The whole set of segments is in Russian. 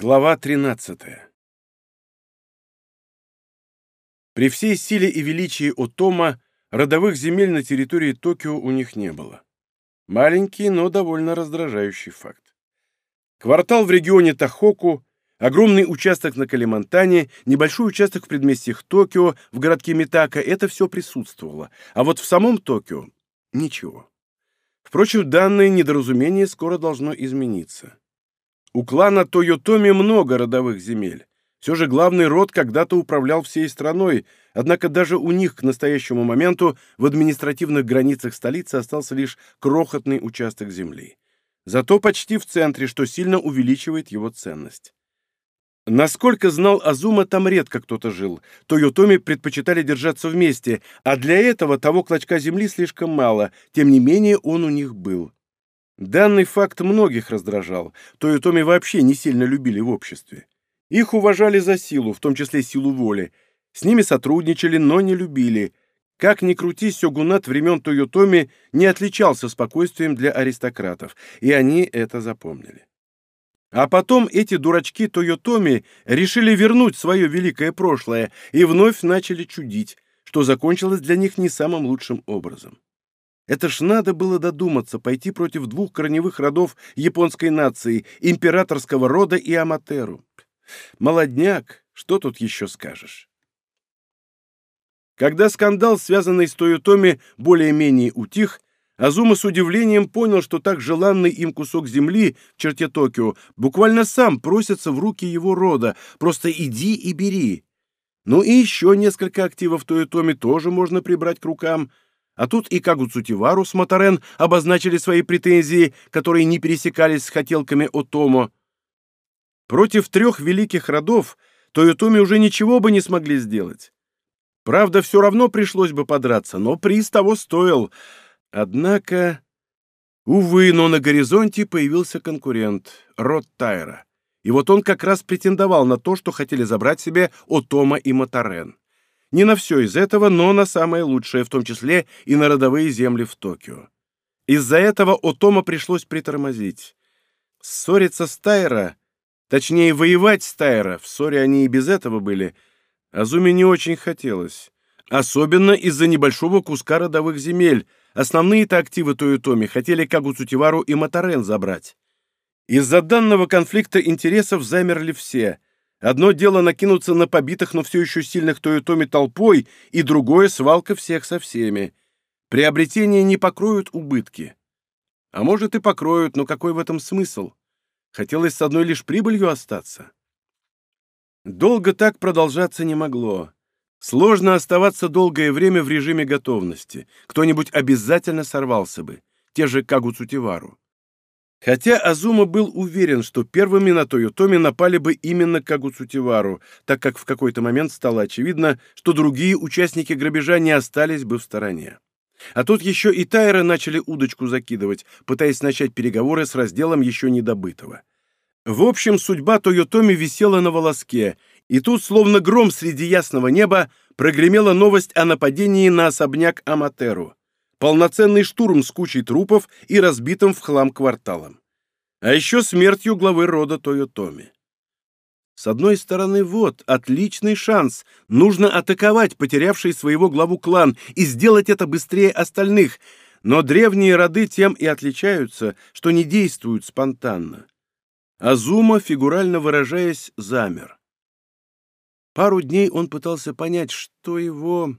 Глава 13 При всей силе и величии Отома родовых земель на территории Токио у них не было. Маленький, но довольно раздражающий факт. Квартал в регионе Тахоку, огромный участок на Калимантане, небольшой участок в предместьях Токио, в городке Митака — это все присутствовало, а вот в самом Токио — ничего. Впрочем, данное недоразумение скоро должно измениться. У клана Тойотоми много родовых земель. Все же главный род когда-то управлял всей страной, однако даже у них к настоящему моменту в административных границах столицы остался лишь крохотный участок земли. Зато почти в центре, что сильно увеличивает его ценность. Насколько знал Азума, там редко кто-то жил. Тойотоми предпочитали держаться вместе, а для этого того клочка земли слишком мало, тем не менее он у них был. Данный факт многих раздражал, то и Томи вообще не сильно любили в обществе. Их уважали за силу, в том числе силу воли. С ними сотрудничали, но не любили. Как ни крути, сёгунат времен Тойотоми не отличался спокойствием для аристократов, и они это запомнили. А потом эти дурачки Тойотоми решили вернуть свое великое прошлое и вновь начали чудить, что закончилось для них не самым лучшим образом. Это ж надо было додуматься пойти против двух корневых родов японской нации, императорского рода и Аматеру. Молодняк, что тут еще скажешь? Когда скандал, связанный с Тойотоми, более-менее утих, Азума с удивлением понял, что так желанный им кусок земли в черте Токио буквально сам просится в руки его рода, просто иди и бери. Ну и еще несколько активов Тойотоми тоже можно прибрать к рукам — а тут и Кагуцутивару с Матарен обозначили свои претензии, которые не пересекались с хотелками Отомо. Против трех великих родов Тойотоми уже ничего бы не смогли сделать. Правда, все равно пришлось бы подраться, но приз того стоил. Однако... Увы, но на горизонте появился конкурент — род Тайра. И вот он как раз претендовал на то, что хотели забрать себе Отома и Матарен. Не на все из этого, но на самое лучшее, в том числе и на родовые земли в Токио. Из-за этого Отома пришлось притормозить. Ссориться с Тайра, точнее, воевать с Тайра, в ссоре они и без этого были, Азуме не очень хотелось. Особенно из-за небольшого куска родовых земель. Основные-то активы Тойотоми хотели Кагуцутивару и Матарен забрать. Из-за данного конфликта интересов замерли все — Одно дело накинуться на побитых, но все еще сильных Тойотоми толпой, и другое — свалка всех со всеми. Приобретения не покроют убытки. А может и покроют, но какой в этом смысл? Хотелось с одной лишь прибылью остаться. Долго так продолжаться не могло. Сложно оставаться долгое время в режиме готовности. Кто-нибудь обязательно сорвался бы. Те же Кагуцутивару. Хотя Азума был уверен, что первыми на Тойотоми напали бы именно Кагуцутивару, так как в какой-то момент стало очевидно, что другие участники грабежа не остались бы в стороне. А тут еще и Тайра начали удочку закидывать, пытаясь начать переговоры с разделом еще недобытого. В общем, судьба Тойотоми висела на волоске, и тут, словно гром среди ясного неба, прогремела новость о нападении на особняк Аматеру полноценный штурм с кучей трупов и разбитым в хлам кварталом. А еще смертью главы рода Тойотоми. С одной стороны, вот, отличный шанс. Нужно атаковать потерявший своего главу клан и сделать это быстрее остальных. Но древние роды тем и отличаются, что не действуют спонтанно. Азума, фигурально выражаясь, замер. Пару дней он пытался понять, что его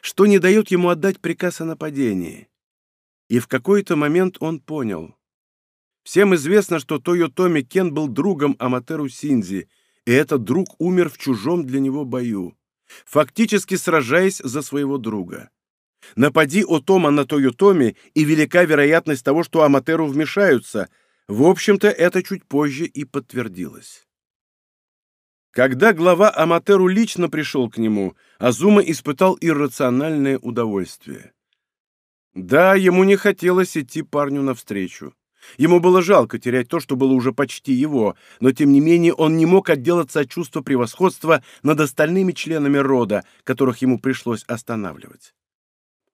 что не дает ему отдать приказ о нападении. И в какой-то момент он понял. Всем известно, что Тойотоми Кен был другом Аматеру Синзи, и этот друг умер в чужом для него бою, фактически сражаясь за своего друга. Напади Отома на Тойотоми, и велика вероятность того, что Аматеру вмешаются. В общем-то, это чуть позже и подтвердилось. Когда глава Аматеру лично пришел к нему, Азума испытал иррациональное удовольствие. Да, ему не хотелось идти парню навстречу. Ему было жалко терять то, что было уже почти его, но тем не менее он не мог отделаться от чувства превосходства над остальными членами рода, которых ему пришлось останавливать.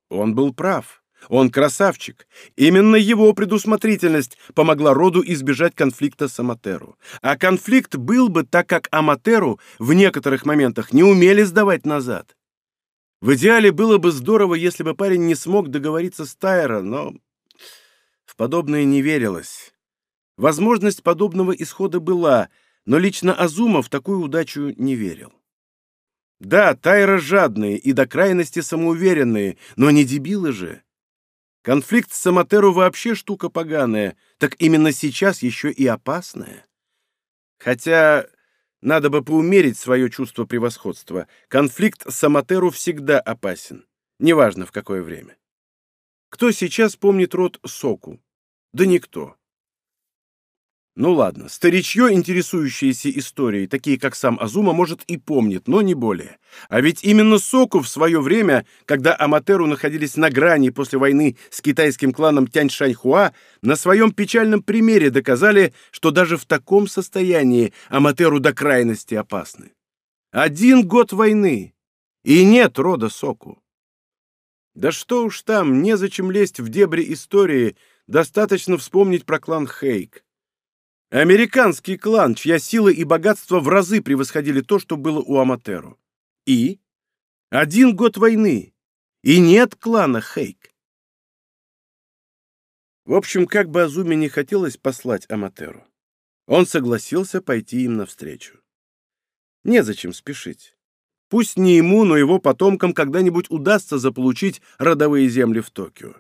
Он был прав. Он красавчик. Именно его предусмотрительность помогла роду избежать конфликта с Аматеру. А конфликт был бы, так как Аматеру в некоторых моментах не умели сдавать назад. В идеале было бы здорово, если бы парень не смог договориться с Тайро, но в подобное не верилось. Возможность подобного исхода была, но лично Азума в такую удачу не верил. Да, Тайра жадные и до крайности самоуверенные, но не дебилы же. Конфликт с Аматеру вообще штука поганая, так именно сейчас еще и опасная. Хотя надо бы поумерить свое чувство превосходства. Конфликт с Аматеру всегда опасен, неважно в какое время. Кто сейчас помнит род Соку? Да никто. Ну ладно, старичье, интересующееся историей, такие как сам Азума, может и помнит, но не более. А ведь именно Соку в свое время, когда Аматеру находились на грани после войны с китайским кланом Тяньшаньхуа, на своем печальном примере доказали, что даже в таком состоянии Аматеру до крайности опасны. Один год войны, и нет рода Соку. Да что уж там, незачем лезть в дебри истории, достаточно вспомнить про клан Хейк. Американский клан, чья сила и богатство в разы превосходили то, что было у Аматеру. И? Один год войны. И нет клана Хейк. В общем, как бы Азуме не хотелось послать Аматеру, он согласился пойти им навстречу. Незачем спешить. Пусть не ему, но его потомкам когда-нибудь удастся заполучить родовые земли в Токио.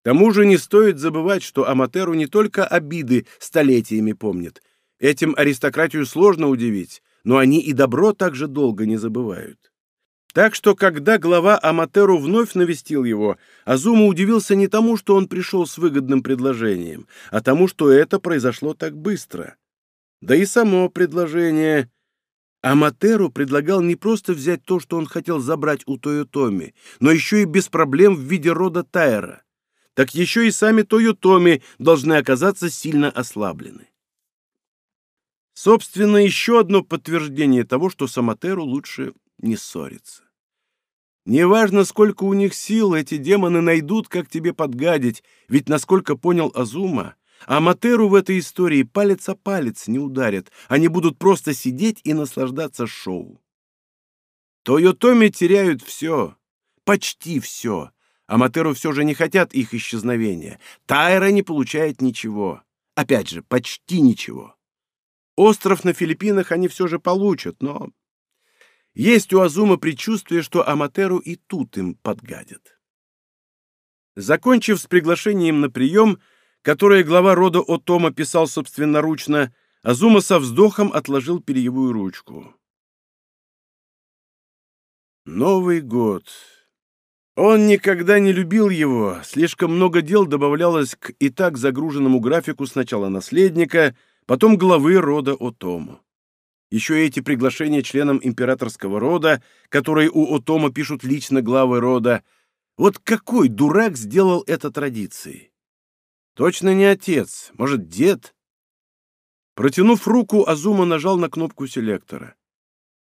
К тому же не стоит забывать, что Аматеру не только обиды столетиями помнит. Этим аристократию сложно удивить, но они и добро так же долго не забывают. Так что, когда глава Аматеру вновь навестил его, Азума удивился не тому, что он пришел с выгодным предложением, а тому, что это произошло так быстро. Да и само предложение... Аматеру предлагал не просто взять то, что он хотел забрать у Тойотоми, но еще и без проблем в виде рода Тайра так еще и сами Тойотоми должны оказаться сильно ослаблены. Собственно, еще одно подтверждение того, что Саматеру лучше не ссориться. Неважно, сколько у них сил, эти демоны найдут, как тебе подгадить, ведь, насколько понял Азума, Аматеру в этой истории палец о палец не ударят, они будут просто сидеть и наслаждаться шоу. Тойотоми теряют все, почти все, Аматеру все же не хотят их исчезновения. Тайра не получает ничего. Опять же, почти ничего. Остров на Филиппинах они все же получат, но... Есть у Азума предчувствие, что Аматеру и тут им подгадят. Закончив с приглашением на прием, которое глава рода Отома писал собственноручно, Азума со вздохом отложил перьевую ручку. Новый год. Он никогда не любил его, слишком много дел добавлялось к и так загруженному графику сначала наследника, потом главы рода Отому. Еще эти приглашения членам императорского рода, которые у Отома пишут лично главы рода. Вот какой дурак сделал это традицией? Точно не отец, может, дед? Протянув руку, Азума нажал на кнопку селектора.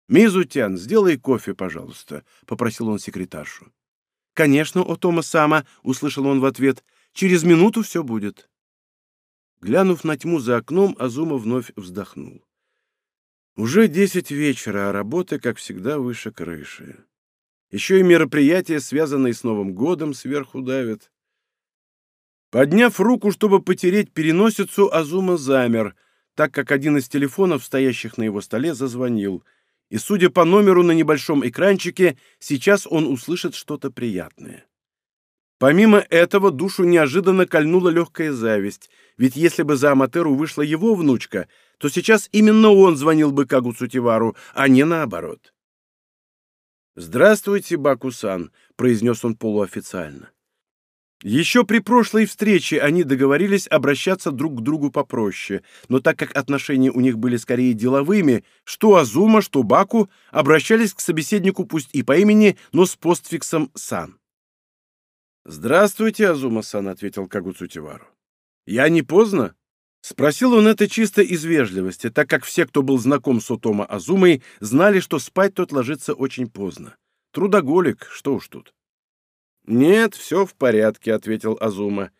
«Мизутян, сделай кофе, пожалуйста», — попросил он секретаршу. «Конечно, о Тома Сама», — услышал он в ответ, — «через минуту все будет». Глянув на тьму за окном, Азума вновь вздохнул. Уже десять вечера, а работа, как всегда, выше крыши. Еще и мероприятия, связанные с Новым годом, сверху давят. Подняв руку, чтобы потереть переносицу, Азума замер, так как один из телефонов, стоящих на его столе, зазвонил — и, судя по номеру на небольшом экранчике, сейчас он услышит что-то приятное. Помимо этого, душу неожиданно кольнула легкая зависть, ведь если бы за Аматеру вышла его внучка, то сейчас именно он звонил бы Кагу Цутивару, а не наоборот. «Здравствуйте, Бакусан», — произнес он полуофициально. Еще при прошлой встрече они договорились обращаться друг к другу попроще, но так как отношения у них были скорее деловыми, что Азума, что Баку обращались к собеседнику пусть и по имени, но с постфиксом «сан». «Здравствуйте, Азума-сан», — ответил Кагуцутивару. «Я не поздно?» Спросил он это чисто из вежливости, так как все, кто был знаком с Отома Азумой, знали, что спать тот ложится очень поздно. Трудоголик, что уж тут. «Нет, все в порядке», — ответил Азума.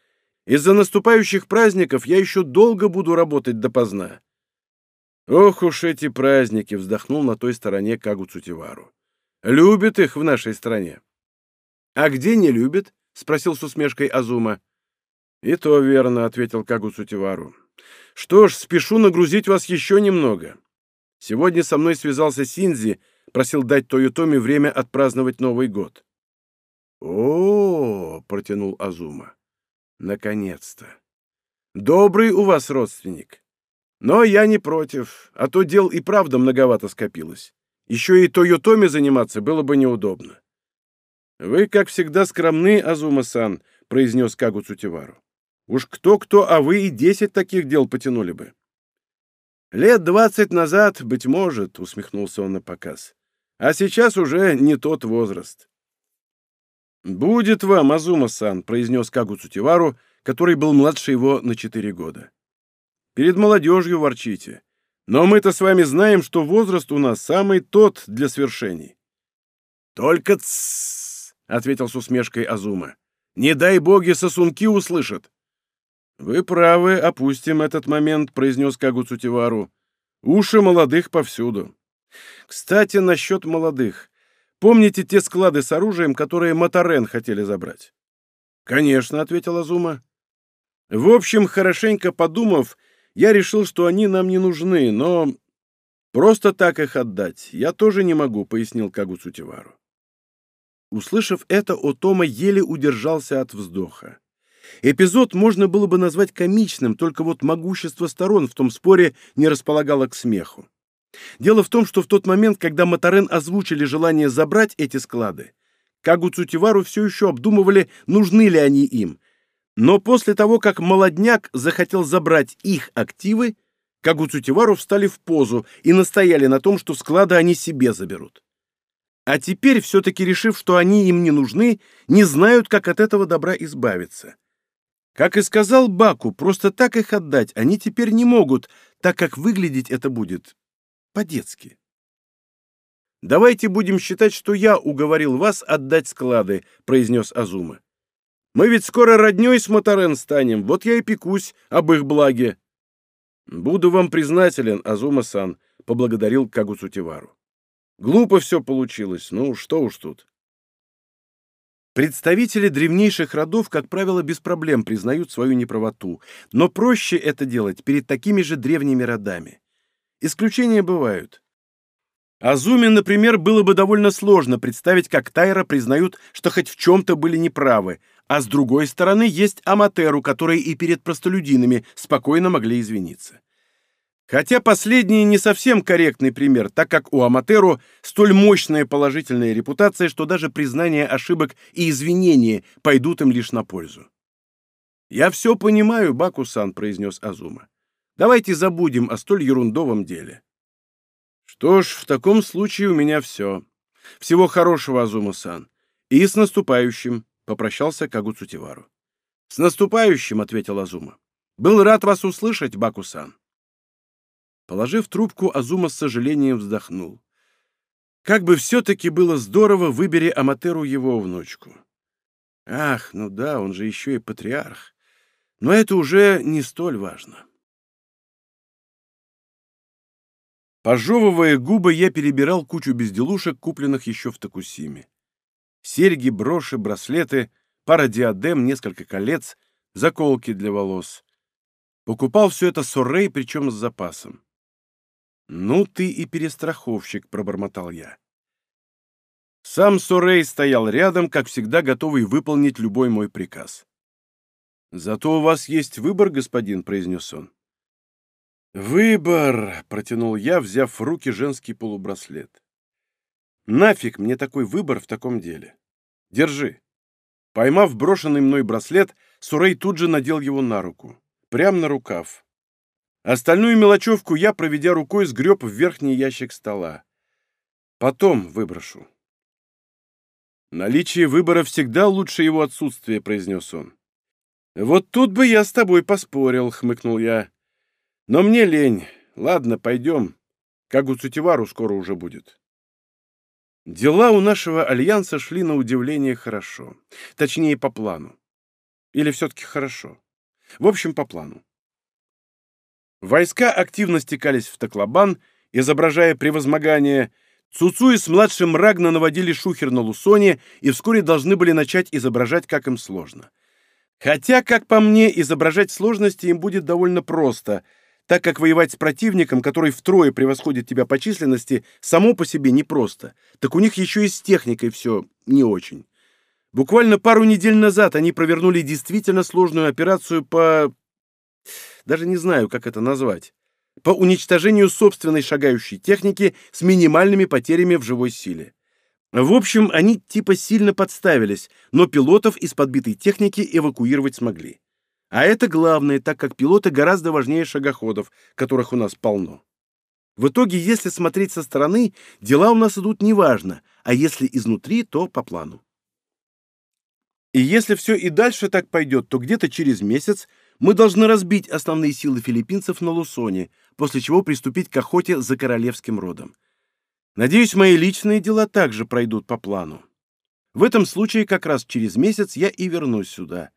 «Из-за наступающих праздников я еще долго буду работать допоздна». «Ох уж эти праздники!» — вздохнул на той стороне Кагу Цутивару. «Любят их в нашей стране». «А где не любят?» — спросил с усмешкой Азума. «И то верно», — ответил Кагу Цутивару. «Что ж, спешу нагрузить вас еще немного. Сегодня со мной связался Синзи, просил дать Тойотоми время отпраздновать Новый год». «О, протянул Азума. «Наконец-то! Добрый у вас родственник. Но я не против, а то дел и правда многовато скопилось. Еще и Тойотоми заниматься было бы неудобно. «Вы, как всегда, скромны, Азума-сан», — произнес Кагу Цутивару. «Уж кто-кто, а вы и десять таких дел потянули бы». «Лет двадцать назад, быть может», — усмехнулся он на показ. «А сейчас уже не тот возраст». «Будет вам, Азума-сан», — произнес Кагу Цутивару, который был младше его на четыре года. Перед молодежью ворчите. Но мы-то с вами знаем, что возраст у нас самый тот для свершений. Только тссс, ответил с усмешкой Азума. Не дай боги сосунки услышат. Вы правы, опустим этот момент, произнес Кагу Цутивару. Уши молодых повсюду. Кстати, насчет молодых. Помните те склады с оружием, которые Матарен хотели забрать? Конечно, ответил Азума. В общем, хорошенько подумав, я решил, что они нам не нужны, но просто так их отдать я тоже не могу, пояснил Кагу Цутивару. Услышав это, Отома еле удержался от вздоха. Эпизод можно было бы назвать комичным, только вот могущество сторон в том споре не располагало к смеху. Дело в том, что в тот момент, когда Матарен озвучили желание забрать эти склады, Кагу Цутивару все еще обдумывали, нужны ли они им, но после того, как молодняк захотел забрать их активы, Кагуцутивару встали в позу и настояли на том, что склады они себе заберут. А теперь, все-таки решив, что они им не нужны, не знают, как от этого добра избавиться. Как и сказал Баку, просто так их отдать они теперь не могут, так как выглядеть это будет по-детски. «Давайте будем считать, что я уговорил вас отдать склады», — произнес Азума. Мы ведь скоро роднёй с Моторен станем, вот я и пекусь об их благе. Буду вам признателен, Азума-сан, — поблагодарил Кагуцутивару. Глупо все получилось, ну что уж тут. Представители древнейших родов, как правило, без проблем признают свою неправоту, но проще это делать перед такими же древними родами. Исключения бывают. Азуме, например, было бы довольно сложно представить, как Тайра признают, что хоть в чем-то были неправы, а с другой стороны есть Аматеру, которые и перед простолюдинами спокойно могли извиниться. Хотя последний не совсем корректный пример, так как у Аматеру столь мощная положительная репутация, что даже признание ошибок и извинения пойдут им лишь на пользу. «Я все понимаю, Бакусан», — произнес Азума. «Давайте забудем о столь ерундовом деле». «Что ж, в таком случае у меня все. Всего хорошего, Азума-сан. И с наступающим. — попрощался Кагуцутивару. «С наступающим!» — ответил Азума. «Был рад вас услышать, Бакусан!» Положив трубку, Азума с сожалением вздохнул. «Как бы все-таки было здорово, выбери Аматеру его внучку!» «Ах, ну да, он же еще и патриарх. Но это уже не столь важно!» Пожевывая губы, я перебирал кучу безделушек, купленных еще в Токусиме серьги, броши, браслеты, пара диадем, несколько колец, заколки для волос. Покупал все это Соррей, причем с запасом. «Ну ты и перестраховщик», — пробормотал я. Сам Соррей стоял рядом, как всегда готовый выполнить любой мой приказ. «Зато у вас есть выбор, господин», — произнес он. «Выбор!» — протянул я, взяв в руки женский полубраслет. Нафиг мне такой выбор в таком деле? Держи. Поймав брошенный мной браслет, Сурей тут же надел его на руку. Прямо на рукав. Остальную мелочевку я, проведя рукой, сгреб в верхний ящик стола. Потом выброшу. «Наличие выбора всегда лучше его отсутствия», — произнес он. «Вот тут бы я с тобой поспорил», — хмыкнул я. «Но мне лень. Ладно, пойдем. Как у Цутивару скоро уже будет». Дела у нашего альянса шли на удивление хорошо. Точнее, по плану. Или все-таки хорошо. В общем, по плану. Войска активно стекались в Таклобан, изображая превозмогание. Цуцуи с младшим Рагна наводили шухер на Лусоне и вскоре должны были начать изображать, как им сложно. Хотя, как по мне, изображать сложности им будет довольно просто — так как воевать с противником, который втрое превосходит тебя по численности, само по себе непросто, так у них еще и с техникой все не очень. Буквально пару недель назад они провернули действительно сложную операцию по... даже не знаю, как это назвать. По уничтожению собственной шагающей техники с минимальными потерями в живой силе. В общем, они типа сильно подставились, но пилотов из подбитой техники эвакуировать смогли. А это главное, так как пилоты гораздо важнее шагоходов, которых у нас полно. В итоге, если смотреть со стороны, дела у нас идут неважно, а если изнутри, то по плану. И если все и дальше так пойдет, то где-то через месяц мы должны разбить основные силы филиппинцев на Лусоне, после чего приступить к охоте за королевским родом. Надеюсь, мои личные дела также пройдут по плану. В этом случае как раз через месяц я и вернусь сюда.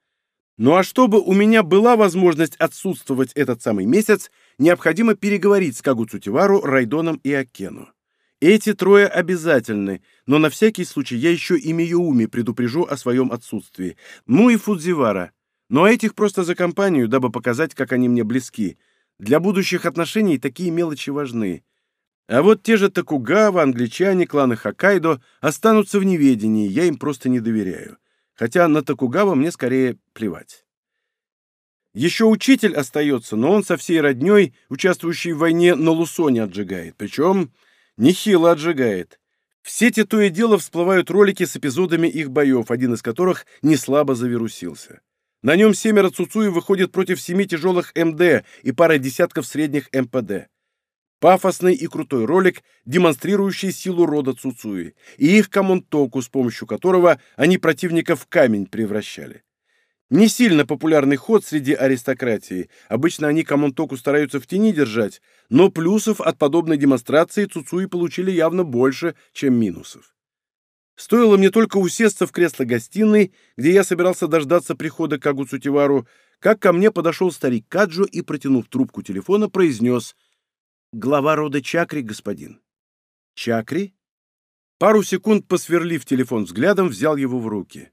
Ну а чтобы у меня была возможность отсутствовать этот самый месяц, необходимо переговорить с Кагуцутивару, Райдоном и Акену. Эти трое обязательны, но на всякий случай я еще и Миюуми предупрежу о своем отсутствии. Ну и Фудзивара. Но этих просто за компанию, дабы показать, как они мне близки. Для будущих отношений такие мелочи важны. А вот те же Токугава, англичане, кланы Хоккайдо останутся в неведении, я им просто не доверяю хотя на Токугава мне скорее плевать. Еще учитель остается, но он со всей родней, участвующей в войне, на Лусоне отжигает. Причем нехило отжигает. В сети то и дело всплывают ролики с эпизодами их боев, один из которых не слабо завирусился. На нем семеро Цуцуи выходит против семи тяжелых МД и пары десятков средних МПД. Пафосный и крутой ролик, демонстрирующий силу рода Цуцуи и их камонтоку, с помощью которого они противника в камень превращали. Не сильно популярный ход среди аристократии. Обычно они камонтоку стараются в тени держать, но плюсов от подобной демонстрации Цуцуи получили явно больше, чем минусов. Стоило мне только усесться в кресло гостиной, где я собирался дождаться прихода Кагу Цутивару, как ко мне подошел старик Каджо и, протянув трубку телефона, произнес — Глава рода Чакри, господин. Чакри? Пару секунд посверлив телефон взглядом, взял его в руки.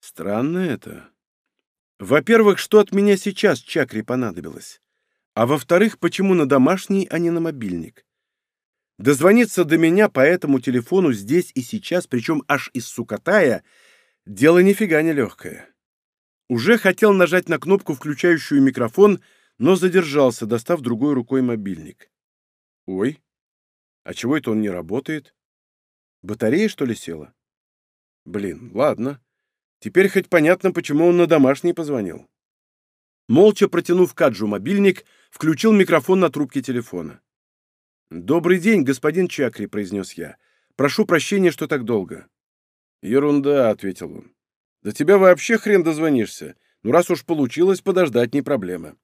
Странно это. Во-первых, что от меня сейчас Чакри понадобилось? А во-вторых, почему на домашний, а не на мобильник? Дозвониться до меня по этому телефону здесь и сейчас, причем аж из Сукатая, дело нифига не легкое. Уже хотел нажать на кнопку, включающую микрофон, но задержался, достав другой рукой мобильник. Ой, а чего это он не работает? Батарея, что ли, села? Блин, ладно. Теперь хоть понятно, почему он на домашний позвонил. Молча протянув Каджу мобильник, включил микрофон на трубке телефона. «Добрый день, господин Чакри», — произнес я. «Прошу прощения, что так долго». «Ерунда», — ответил он. «До тебя вообще хрен дозвонишься. Ну, раз уж получилось, подождать не проблема».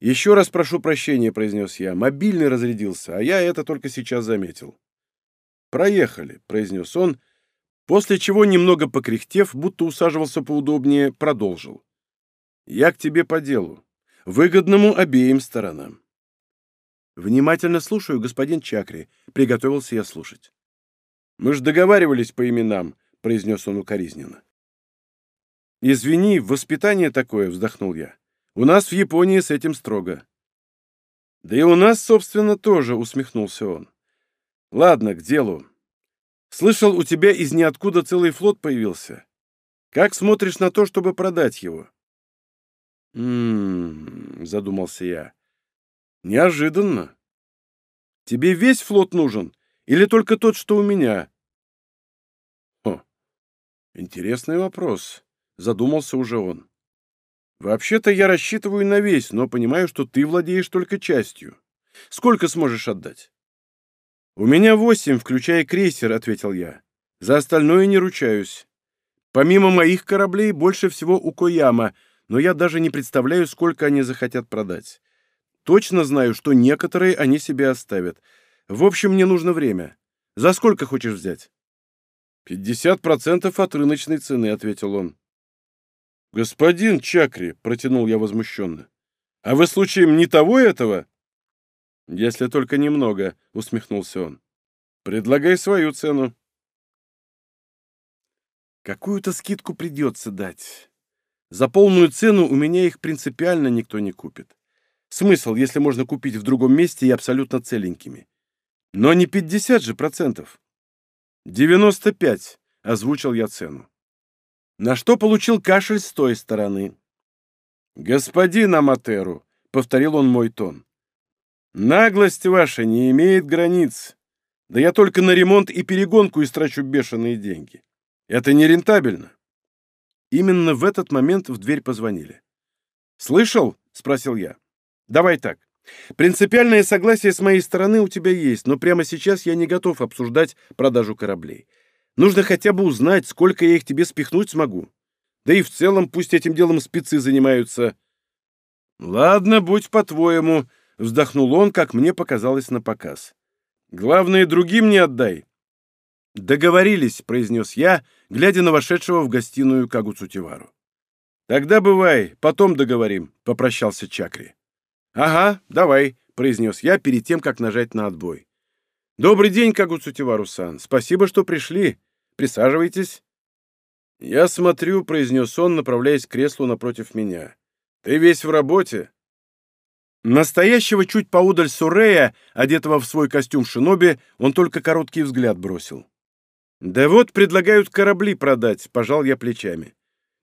«Еще раз прошу прощения», — произнес я. «Мобильный разрядился, а я это только сейчас заметил». «Проехали», — произнес он, после чего, немного покряхтев, будто усаживался поудобнее, продолжил. «Я к тебе по делу, выгодному обеим сторонам». «Внимательно слушаю, господин Чакри», — приготовился я слушать. «Мы ж договаривались по именам», — произнес он укоризненно. «Извини, воспитание такое», — вздохнул я. У нас в Японии с этим строго. Да и у нас, собственно, тоже, усмехнулся он. Ладно, к делу. Слышал, у тебя из ниоткуда целый флот появился. Как смотришь на то, чтобы продать его? М-м, задумался я. Неожиданно. Тебе весь флот нужен или только тот, что у меня? О, интересный вопрос, задумался уже он. Вообще-то я рассчитываю на весь, но понимаю, что ты владеешь только частью. Сколько сможешь отдать? У меня восемь, включая крейсер, ответил я. За остальное не ручаюсь. Помимо моих кораблей, больше всего у Кояма, но я даже не представляю, сколько они захотят продать. Точно знаю, что некоторые они себе оставят. В общем, мне нужно время. За сколько хочешь взять?» «Пятьдесят процентов от рыночной цены», — ответил он. «Господин Чакри», — протянул я возмущенно, — «а вы случаем не того этого?» «Если только немного», — усмехнулся он. «Предлагай свою цену». «Какую-то скидку придется дать. За полную цену у меня их принципиально никто не купит. Смысл, если можно купить в другом месте и абсолютно целенькими. Но не 50 же процентов. 95, озвучил я цену. На что получил кашель с той стороны. «Господин Аматеру», — повторил он мой тон, — «наглость ваша не имеет границ. Да я только на ремонт и перегонку истрачу бешеные деньги. Это нерентабельно». Именно в этот момент в дверь позвонили. «Слышал?» — спросил я. «Давай так. Принципиальное согласие с моей стороны у тебя есть, но прямо сейчас я не готов обсуждать продажу кораблей. Нужно хотя бы узнать, сколько я их тебе спихнуть смогу. Да и в целом пусть этим делом спецы занимаются». «Ладно, будь по-твоему», — вздохнул он, как мне показалось на показ. «Главное, другим не отдай». «Договорились», — произнес я, глядя на вошедшего в гостиную Кагуцутивару. «Тогда бывай, потом договорим», — попрощался Чакри. «Ага, давай», — произнес я перед тем, как нажать на отбой. «Добрый день, Кагуцутивару-сан. Спасибо, что пришли. Присаживайтесь». «Я смотрю», — произнес он, направляясь к креслу напротив меня. «Ты весь в работе?» Настоящего чуть поудаль Сурея, одетого в свой костюм шиноби, он только короткий взгляд бросил. «Да вот предлагают корабли продать», — пожал я плечами.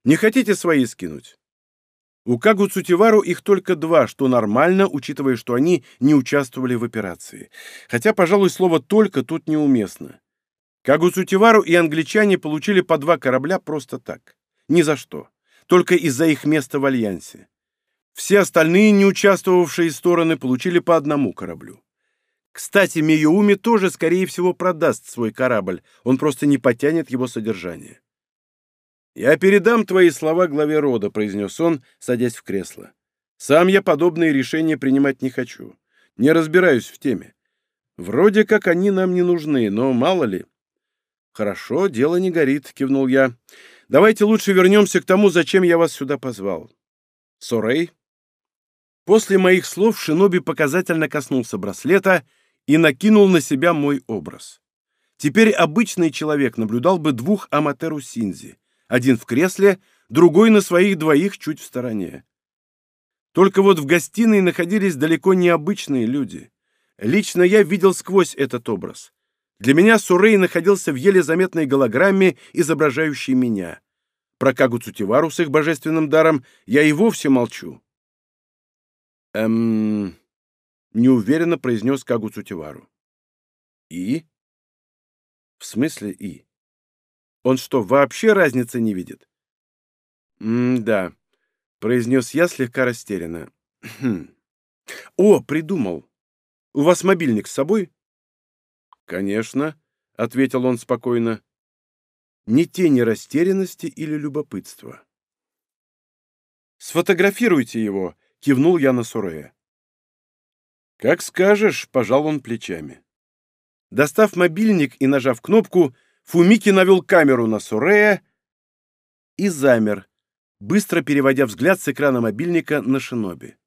«Не хотите свои скинуть?» У Кагу Цутивару их только два, что нормально, учитывая, что они не участвовали в операции. Хотя, пожалуй, слово «только» тут неуместно. Кагу Цутивару и англичане получили по два корабля просто так. Ни за что. Только из-за их места в Альянсе. Все остальные не участвовавшие стороны получили по одному кораблю. Кстати, Миюуми тоже, скорее всего, продаст свой корабль, он просто не потянет его содержание. «Я передам твои слова главе рода», — произнес он, садясь в кресло. «Сам я подобные решения принимать не хочу. Не разбираюсь в теме. Вроде как они нам не нужны, но мало ли». «Хорошо, дело не горит», — кивнул я. «Давайте лучше вернемся к тому, зачем я вас сюда позвал. Сорей?» После моих слов Шиноби показательно коснулся браслета и накинул на себя мой образ. Теперь обычный человек наблюдал бы двух Аматеру Синзи один в кресле, другой на своих двоих чуть в стороне. Только вот в гостиной находились далеко не обычные люди. Лично я видел сквозь этот образ. Для меня Сурей находился в еле заметной голограмме, изображающей меня. Про Кагу Цутивару с их божественным даром я и вовсе молчу. «Эм...» — неуверенно произнес Кагу Цутивару. «И?» «В смысле «и»?» Он что, вообще разницы не видит? «М-да», — произнес я слегка растерянно. «Хм. «О, придумал. У вас мобильник с собой?» «Конечно», — ответил он спокойно. «Ни тени растерянности или любопытства». «Сфотографируйте его», — кивнул я на Сурея. «Как скажешь», — пожал он плечами. Достав мобильник и нажав кнопку, Фумики навел камеру на Сурея и замер, быстро переводя взгляд с экрана мобильника на Шиноби.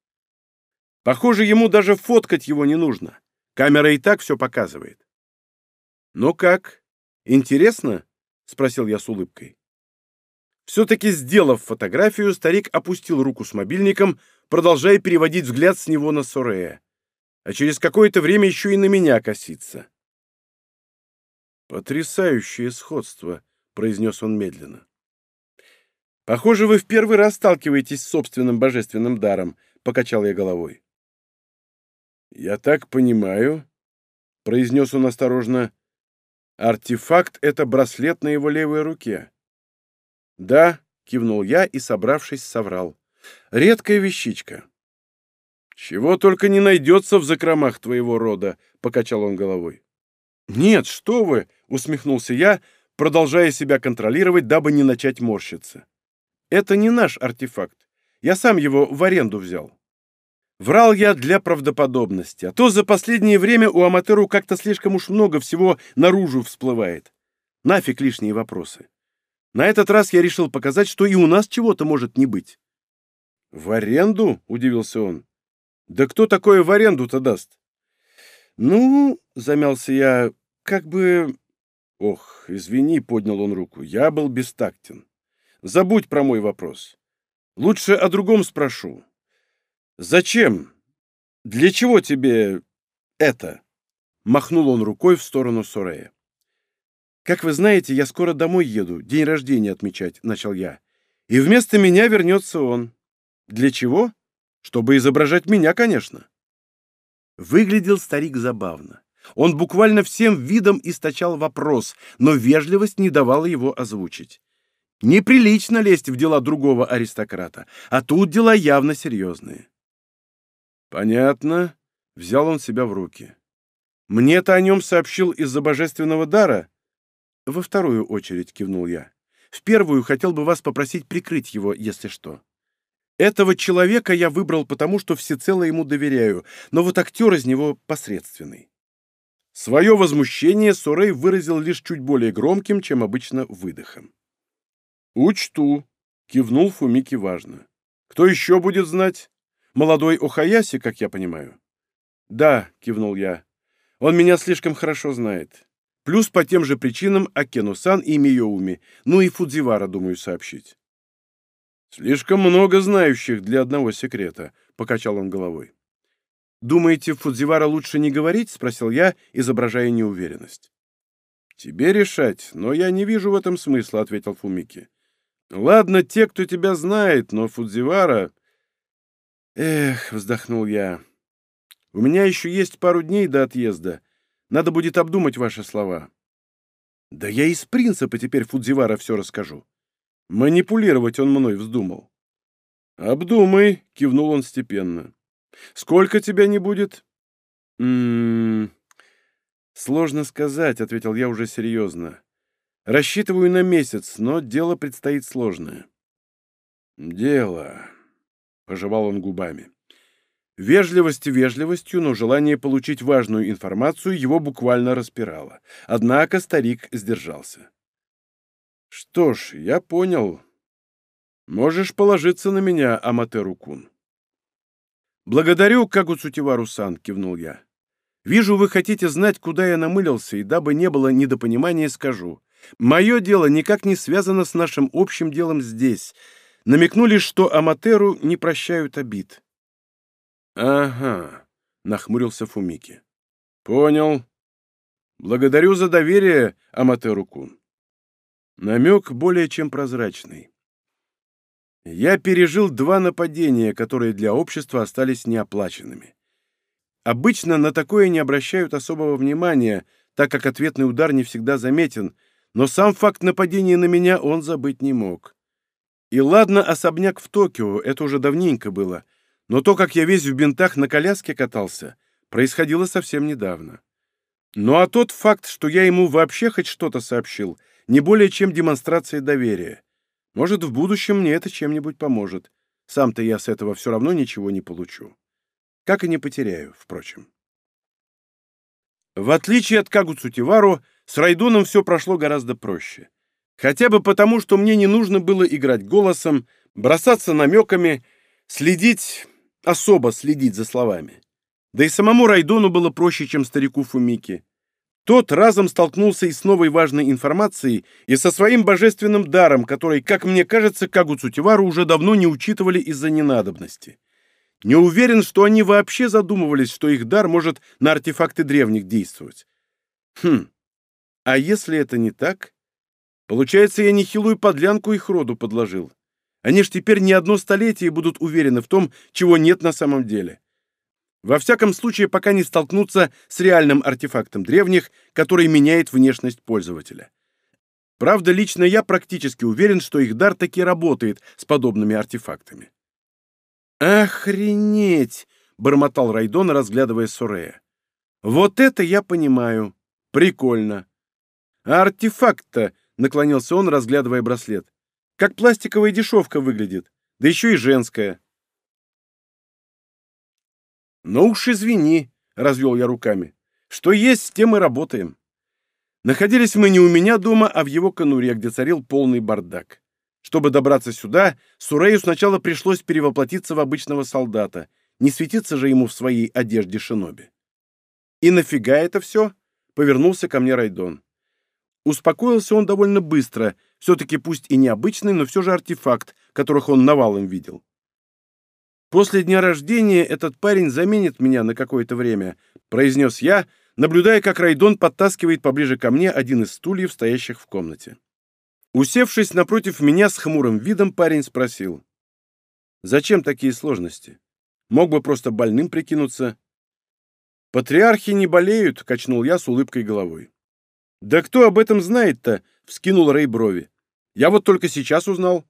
Похоже, ему даже фоткать его не нужно. Камера и так все показывает. «Ну как? Интересно?» — спросил я с улыбкой. Все-таки сделав фотографию, старик опустил руку с мобильником, продолжая переводить взгляд с него на Сорея. А через какое-то время еще и на меня косится. «Потрясающее сходство», — произнес он медленно. «Похоже, вы в первый раз сталкиваетесь с собственным божественным даром», — покачал я головой. «Я так понимаю», — произнес он осторожно, — «артефакт — это браслет на его левой руке». «Да», — кивнул я и, собравшись, соврал. «Редкая вещичка». «Чего только не найдется в закромах твоего рода», — покачал он головой. «Нет, что вы!» — усмехнулся я, продолжая себя контролировать, дабы не начать морщиться. «Это не наш артефакт. Я сам его в аренду взял». Врал я для правдоподобности, а то за последнее время у Аматеру как-то слишком уж много всего наружу всплывает. Нафиг лишние вопросы. На этот раз я решил показать, что и у нас чего-то может не быть. «В аренду?» — удивился он. «Да кто такое в аренду-то даст?» «Ну, — замялся я, — как бы...» «Ох, извини», — поднял он руку, — «я был бестактен. Забудь про мой вопрос. Лучше о другом спрошу. Зачем? Для чего тебе это?» Махнул он рукой в сторону Сорея. «Как вы знаете, я скоро домой еду, день рождения отмечать», — начал я. «И вместо меня вернется он. Для чего? Чтобы изображать меня, конечно». Выглядел старик забавно. Он буквально всем видом источал вопрос, но вежливость не давала его озвучить. Неприлично лезть в дела другого аристократа, а тут дела явно серьезные. «Понятно», — взял он себя в руки. «Мне-то о нем сообщил из-за божественного дара?» «Во вторую очередь», — кивнул я. «В первую хотел бы вас попросить прикрыть его, если что». Этого человека я выбрал потому, что всецело ему доверяю, но вот актер из него посредственный. Свое возмущение Сорей выразил лишь чуть более громким, чем обычно, выдохом. «Учту», — кивнул Фумики важно. «Кто еще будет знать? Молодой Охаяси, как я понимаю?» «Да», — кивнул я. «Он меня слишком хорошо знает. Плюс по тем же причинам Акену-сан и Миоуми, ну и Фудзивара, думаю, сообщить». «Слишком много знающих для одного секрета», — покачал он головой. «Думаете, Фудзивара лучше не говорить?» — спросил я, изображая неуверенность. «Тебе решать, но я не вижу в этом смысла», — ответил Фумики. «Ладно, те, кто тебя знает, но Фудзивара...» «Эх», — вздохнул я, — «у меня еще есть пару дней до отъезда. Надо будет обдумать ваши слова». «Да я из принципа теперь Фудзивара все расскажу. Манипулировать он мной вздумал. «Обдумай», — кивнул он степенно. «Сколько тебя не будет?» «М -м -м, «Сложно сказать», — ответил я уже серьезно. «Рассчитываю на месяц, но дело предстоит сложное». «Дело», — пожевал он губами. Вежливость вежливостью, но желание получить важную информацию его буквально распирало. Однако старик сдержался. Что ж, я понял. Можешь положиться на меня, Аматеру-кун. Благодарю, Кагуцутивару-сан, кивнул я. Вижу, вы хотите знать, куда я намылился, и дабы не было недопонимания, скажу. Мое дело никак не связано с нашим общим делом здесь. Намекнули, что Аматеру не прощают обид. Ага, нахмурился Фумики. Понял. Благодарю за доверие, Аматеру-кун. Намек более чем прозрачный. Я пережил два нападения, которые для общества остались неоплаченными. Обычно на такое не обращают особого внимания, так как ответный удар не всегда заметен, но сам факт нападения на меня он забыть не мог. И ладно, особняк в Токио, это уже давненько было, но то, как я весь в бинтах на коляске катался, происходило совсем недавно. Ну а тот факт, что я ему вообще хоть что-то сообщил — не более чем демонстрация доверия. Может, в будущем мне это чем-нибудь поможет. Сам-то я с этого все равно ничего не получу. Как и не потеряю, впрочем. В отличие от Кагуцу Тивару, с Райдоном все прошло гораздо проще. Хотя бы потому, что мне не нужно было играть голосом, бросаться намеками, следить, особо следить за словами. Да и самому Райдону было проще, чем старику Фумике. Тот разом столкнулся и с новой важной информацией, и со своим божественным даром, который, как мне кажется, Кагу Цутивару уже давно не учитывали из-за ненадобности. Не уверен, что они вообще задумывались, что их дар может на артефакты древних действовать. Хм, а если это не так? Получается, я нехилую подлянку их роду подложил. Они ж теперь не одно столетие будут уверены в том, чего нет на самом деле. Во всяком случае, пока не столкнуться с реальным артефактом древних, который меняет внешность пользователя. Правда, лично я практически уверен, что их дар таки работает с подобными артефактами. «Охренеть!» — бормотал Райдон, разглядывая Сурея. «Вот это я понимаю. Прикольно. А артефакт-то, — наклонился он, разглядывая браслет, — как пластиковая дешевка выглядит, да еще и женская. «Ну уж извини», — развел я руками. «Что есть, с тем и работаем». Находились мы не у меня дома, а в его конуре, где царил полный бардак. Чтобы добраться сюда, Сурею сначала пришлось перевоплотиться в обычного солдата, не светиться же ему в своей одежде шиноби. «И нафига это все?» — повернулся ко мне Райдон. Успокоился он довольно быстро, все-таки пусть и необычный, но все же артефакт, которых он навалом видел. «После дня рождения этот парень заменит меня на какое-то время», — произнес я, наблюдая, как Райдон подтаскивает поближе ко мне один из стульев, стоящих в комнате. Усевшись напротив меня с хмурым видом, парень спросил. «Зачем такие сложности? Мог бы просто больным прикинуться». «Патриархи не болеют», — качнул я с улыбкой головой. «Да кто об этом знает-то?» — вскинул Рэй брови. «Я вот только сейчас узнал».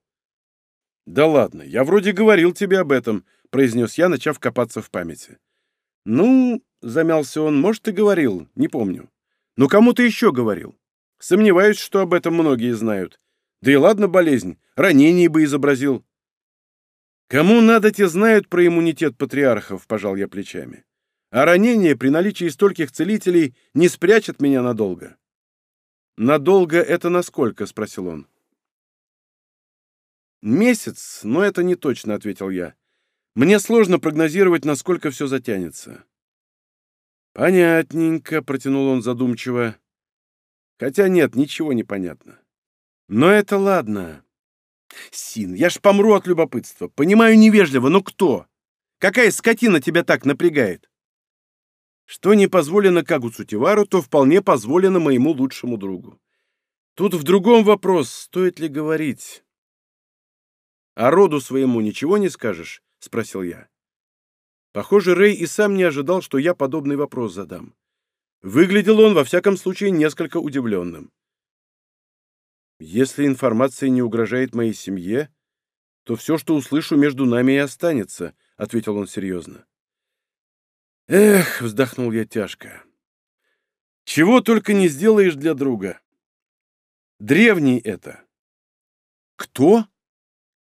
«Да ладно, я вроде говорил тебе об этом», — произнес я, начав копаться в памяти. «Ну, — замялся он, — может, и говорил, не помню. Но кому ты еще говорил? Сомневаюсь, что об этом многие знают. Да и ладно болезнь, ранение бы изобразил». «Кому надо, те знают про иммунитет патриархов», — пожал я плечами. «А ранение при наличии стольких целителей не спрячет меня надолго». «Надолго это насколько?» — спросил он. «Месяц, но это не точно», — ответил я. «Мне сложно прогнозировать, насколько все затянется». «Понятненько», — протянул он задумчиво. «Хотя нет, ничего не понятно. Но это ладно. Син, я ж помру от любопытства. Понимаю невежливо, но кто? Какая скотина тебя так напрягает?» Что не позволено Кагуцу Тивару, то вполне позволено моему лучшему другу. Тут в другом вопрос, стоит ли говорить. «А роду своему ничего не скажешь?» — спросил я. Похоже, Рэй и сам не ожидал, что я подобный вопрос задам. Выглядел он, во всяком случае, несколько удивленным. «Если информация не угрожает моей семье, то все, что услышу, между нами и останется», — ответил он серьезно. Эх, вздохнул я тяжко. Чего только не сделаешь для друга. Древний это. Кто?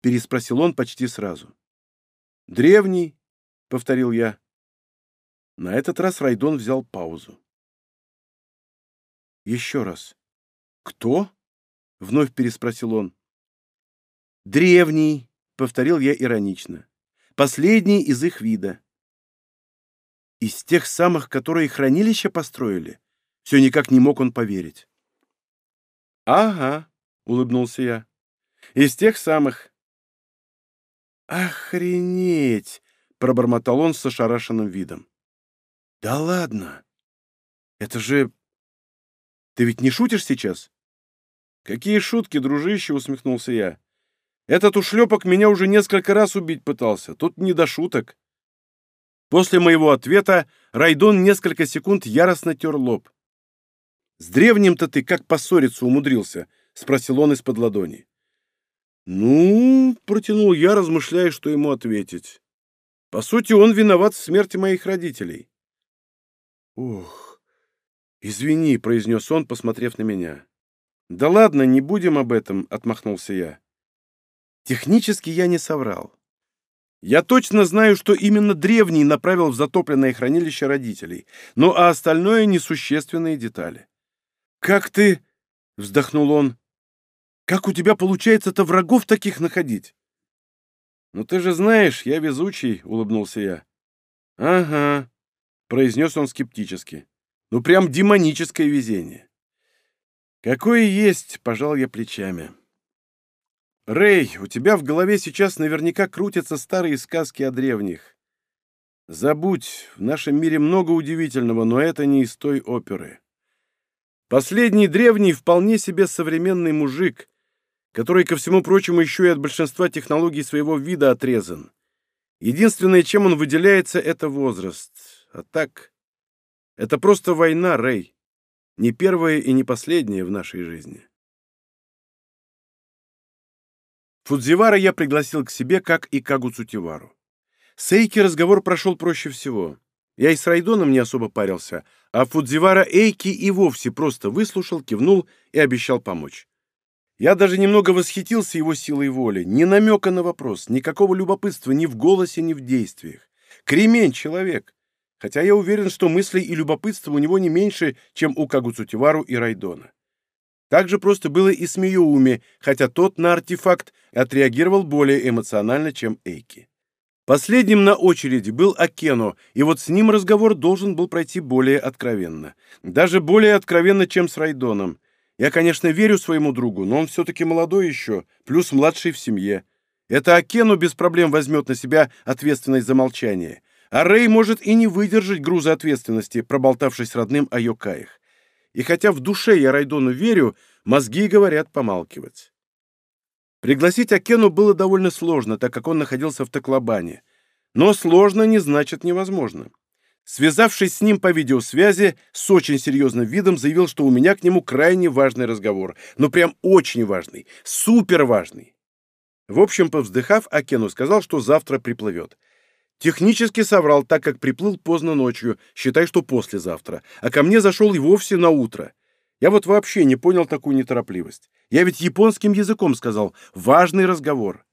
Переспросил он почти сразу. Древний, повторил я. На этот раз Райдон взял паузу. Еще раз. Кто? Вновь переспросил он. Древний, повторил я иронично. Последний из их вида. Из тех самых, которые хранилище построили? Все никак не мог он поверить. «Ага», — улыбнулся я. «Из тех самых». «Охренеть!» — пробормотал он с ошарашенным видом. «Да ладно! Это же... Ты ведь не шутишь сейчас?» «Какие шутки, дружище!» — усмехнулся я. «Этот ушлепок меня уже несколько раз убить пытался. Тут не до шуток». После моего ответа Райдон несколько секунд яростно тер лоб. «С древним-то ты как поссориться умудрился?» — спросил он из-под ладони. «Ну...» — протянул я, размышляя, что ему ответить. «По сути, он виноват в смерти моих родителей». «Ух, извини», — произнес он, посмотрев на меня. «Да ладно, не будем об этом», — отмахнулся я. Технически я не соврал. Я точно знаю, что именно древний направил в затопленное хранилище родителей, ну а остальное — несущественные детали. «Как ты...» — вздохнул он. «Как у тебя получается-то врагов таких находить?» «Ну ты же знаешь, я везучий», — улыбнулся я. «Ага», — произнес он скептически. «Ну прям демоническое везение». «Какое есть», — пожал я плечами. Рэй, у тебя в голове сейчас наверняка крутятся старые сказки о древних. Забудь, в нашем мире много удивительного, но это не из той оперы. Последний древний вполне себе современный мужик, который, ко всему прочему, еще и от большинства технологий своего вида отрезан. Единственное, чем он выделяется, это возраст. А так, это просто война, Рэй. Не первая и не последняя в нашей жизни. Фудзивара я пригласил к себе, как и Кагу Цутивару. С Эйки разговор прошел проще всего. Я и с Райдоном не особо парился, а Фудзивара Эйки и вовсе просто выслушал, кивнул и обещал помочь. Я даже немного восхитился его силой воли. Ни намека на вопрос, никакого любопытства ни в голосе, ни в действиях. Кремень человек. хотя я уверен, что мыслей и любопытства у него не меньше, чем у Кагуцутивару и Райдона. Так же просто было и с Миюуми, хотя тот на артефакт отреагировал более эмоционально, чем Эйки. Последним на очереди был Акено, и вот с ним разговор должен был пройти более откровенно. Даже более откровенно, чем с Райдоном. Я, конечно, верю своему другу, но он все-таки молодой еще, плюс младший в семье. Это Акену без проблем возьмет на себя ответственность за молчание. А Рэй может и не выдержать груза ответственности, проболтавшись родным о Йокаях. И хотя в душе я Райдону верю, мозги говорят помалкивать. Пригласить Акену было довольно сложно, так как он находился в Таклобане. Но сложно не значит невозможно. Связавшись с ним по видеосвязи, с очень серьезным видом заявил, что у меня к нему крайне важный разговор. Ну прям очень важный, супер важный. В общем, повздыхав, Акену сказал, что завтра приплывет. Технически соврал, так как приплыл поздно ночью, считай, что послезавтра, а ко мне зашел и вовсе на утро. Я вот вообще не понял такую неторопливость. Я ведь японским языком сказал «важный разговор».